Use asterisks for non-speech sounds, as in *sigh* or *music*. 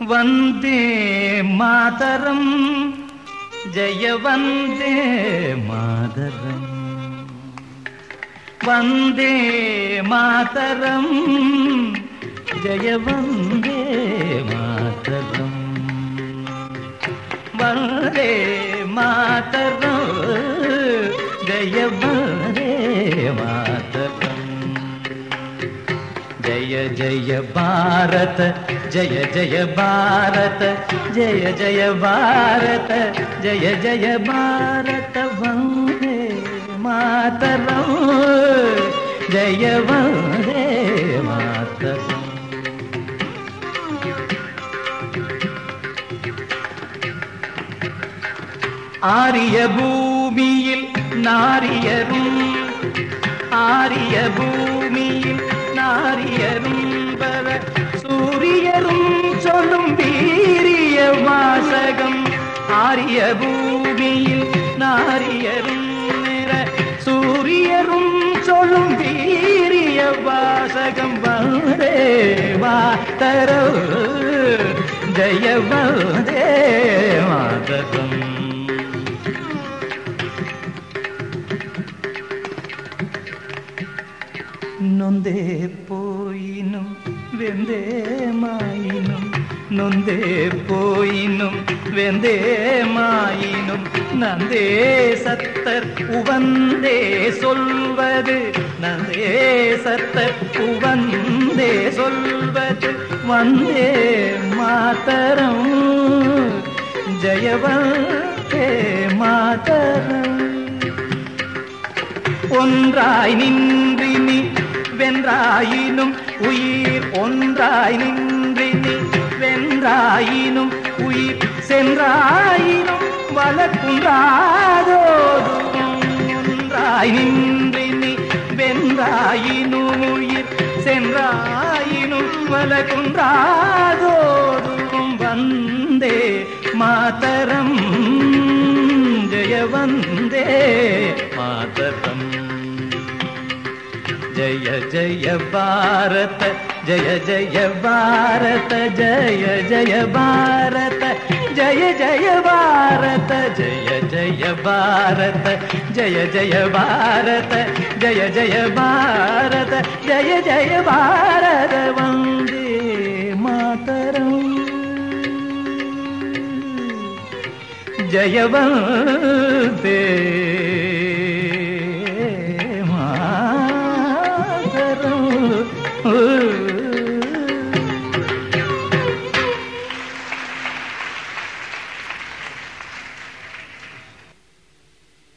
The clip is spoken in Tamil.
వందే మాతరం జయ వందే మాతరం వందే మాతరం జయ వందే మాతరం వందే మాతరం జయ వందే మాతరం जय जय भारत जय जय भारत जय जय भारत जय जय भारत वन्दे मातरम् जय वन्दे मातरम् ஆரிய பூமியில் நாரியரும் ஆரிய பூமியில் நாரியரும் சூரியரும் சொல்லும் வீரிய வாசகம். ஆரிய பூமியில் நாரியரும் நிற. சூரியரும் சொல்லும் வீரிய வாசகம். வந்தே மாதரோ ஜய வந்தே மாதரம் நொந்தே போயினும் வெந்தே மாயினும் நொந்தே போயினும் வெந்தே மாயினும் நந்தே சத்தர் உவந்தே சொல்வது நந்தே சத்தர் உவந்தே சொல்வது வந்தே மாதரம் ஜெயவந்தே மாதரம் ஒன்றாய் நின்றினி வென்றாயினும் உயிர் ஒன்றாய் நின்றினி வென்றாயினும் உயிர் சென்றாயினும் வளர்க்குன்றாதோதும் ஒன்றாய் நீ வென்றாயினும் உயிர் சென்றாயினும் வளர்க்குன்றாதோதும் வந்தே மாதரம் ஜெய வந்தே மாதரம் जय जय भारत जय जय भारत जय जय भारत जय जय भारत जय जय भारत जय जय भारत जय जय भारत जय जय भारत वन्दे मातरम्। जय वन्दे 嗯 *laughs* 嗯